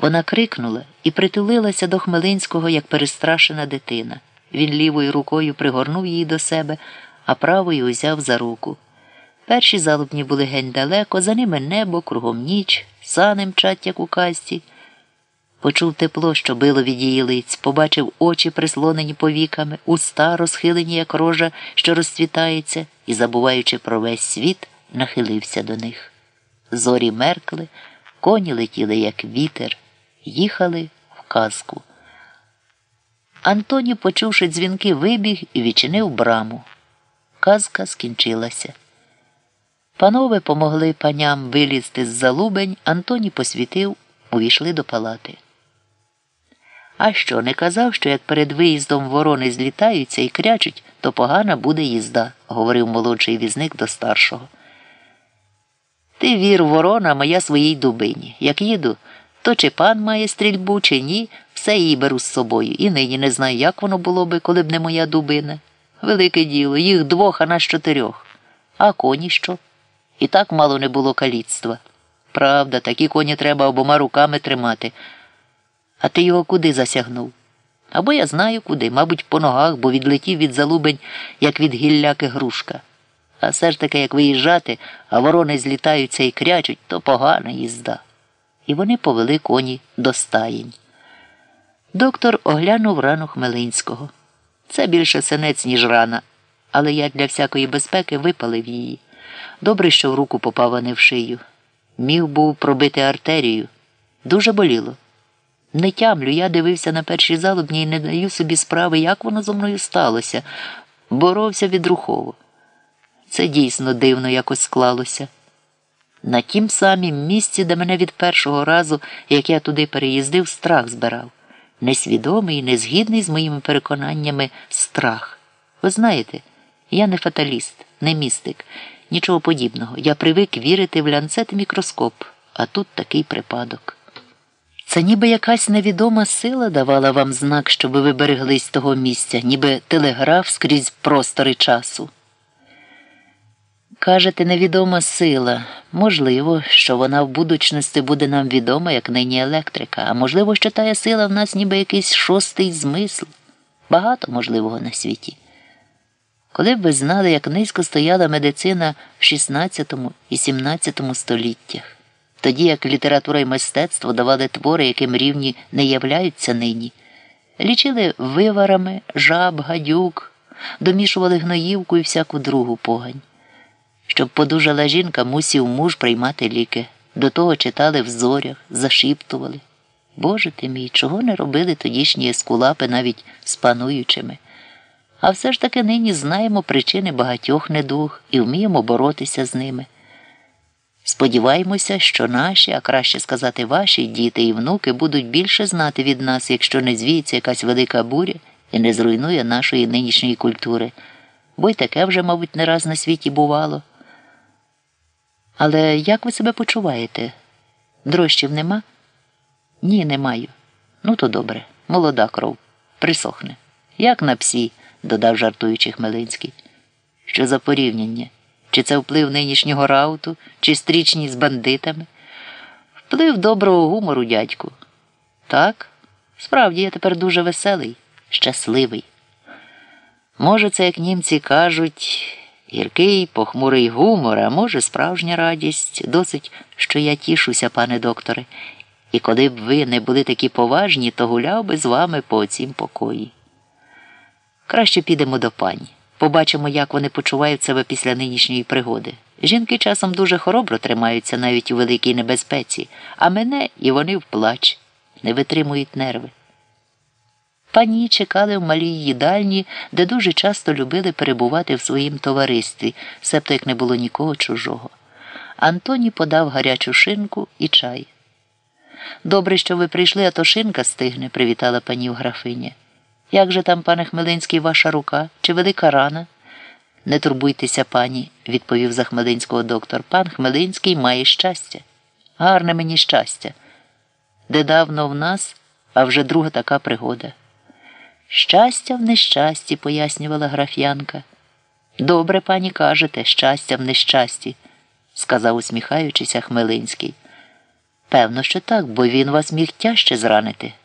Вона крикнула і притулилася до Хмелинського, як перестрашена дитина. Він лівою рукою пригорнув її до себе, а правою узяв за руку. Перші залубні були гень далеко, за ними небо, кругом ніч, сани мчать, як у казці. Почув тепло, що било від її лиць, побачив очі, прислонені повіками, уста розхилені, як рожа, що розцвітається, і, забуваючи про весь світ, нахилився до них. Зорі меркли, коні летіли, як вітер, їхали в казку. Антоні, почувши дзвінки, вибіг і відчинив браму. Казка скінчилася. Панове помогли паням вилізти з залубень, Антоні посвітив, увійшли до палати. А що, не казав, що як перед виїздом ворони злітаються і крячуть, то погана буде їзда, говорив молодший візник до старшого. Ти вір воронам, а я своїй дубині. Як їду, то чи пан має стрільбу, чи ні, все її беру з собою. І нині не знаю, як воно було би, коли б не моя дубина. Велике діло, їх двох, а нас чотирьох. А коні що? І так мало не було каліцтва. Правда, такі коні треба обома руками тримати. А ти його куди засягнув? Або я знаю куди, мабуть, по ногах, бо відлетів від залубень, як від гілляки грушка. А все ж таки, як виїжджати, а ворони злітаються і крячуть, то погана їзда. І вони повели коні до стаєнь. Доктор оглянув рану Хмелинського. Це більше синець, ніж рана, але я для всякої безпеки випалив її. Добре, що в руку попав, а не в шию. Міг був пробити артерію. Дуже боліло. Не тямлю, я дивився на перші залубні і не даю собі справи, як воно зо мною сталося. Боровся відрухово. Це дійсно дивно якось склалося. На тім самім місці, де мене від першого разу, як я туди переїздив, страх збирав. Несвідомий, незгідний з моїми переконаннями страх. Ви знаєте, я не фаталіст, не містик, нічого подібного. Я привик вірити в лянцет мікроскоп, а тут такий припадок. Це ніби якась невідома сила давала вам знак, щоб ви береглись того місця, ніби телеграф скрізь простори часу. Кажете, невідома сила. Можливо, що вона в будучності буде нам відома, як нині електрика, а можливо, що тая сила в нас ніби якийсь шостий змисл. Багато можливого на світі. Коли б ви знали, як низько стояла медицина в XVI і XVII століттях, тоді як література і мистецтво давали твори, яким рівні не являються нині, лічили виварами, жаб, гадюк, домішували гноївку і всяку другу погань. Щоб подужала жінка, мусів муж приймати ліки. До того читали в зорях, зашіптували. Боже ти мій, чого не робили тодішні ескулапи навіть з пануючими? А все ж таки нині знаємо причини багатьох недуг і вміємо боротися з ними. Сподіваємося, що наші, а краще сказати, ваші діти і внуки будуть більше знати від нас, якщо не звіється якась велика буря і не зруйнує нашої нинішньої культури, бо й таке вже, мабуть, не раз на світі бувало. Але як ви себе почуваєте? Дрощів нема? Ні, не маю. Ну, то добре. Молода кров. Присохне. Як на псі, додав жартуючи Хмелинський. Що за порівняння? Чи це вплив нинішнього рауту, чи стрічні з бандитами? Вплив доброго гумору, дядьку. Так, справді я тепер дуже веселий, щасливий. Може, це, як німці кажуть. Гіркий, похмурий гумор, а може, справжня радість, досить, що я тішуся, пане докторе, і коли б ви не були такі поважні, то гуляв би з вами по цім покої. Краще підемо до пані. Побачимо, як вони почувають себе після нинішньої пригоди. Жінки часом дуже хоробро тримаються навіть у великій небезпеці, а мене і вони в плач, не витримують нерви. Пані чекали в малій їдальні, де дуже часто любили перебувати в своїм товаристві, себто як не було нікого чужого. Антоні подав гарячу шинку і чай. Добре, що ви прийшли, а то шинка стигне, привітала пані графиня. Як же там, пане Хмелинський, ваша рука? Чи велика рана? Не турбуйтеся, пані, відповів за Хмелинського доктор. Пан Хмелинський має щастя. Гарне мені щастя. Де давно в нас, а вже друга така пригода. Щастя в нещасті, пояснювала граф'янка. Добре, пані кажете, щастя в нещасті, сказав, усміхаючися Хмелинський. Певно, що так, бо він вас міг тяжче зранити.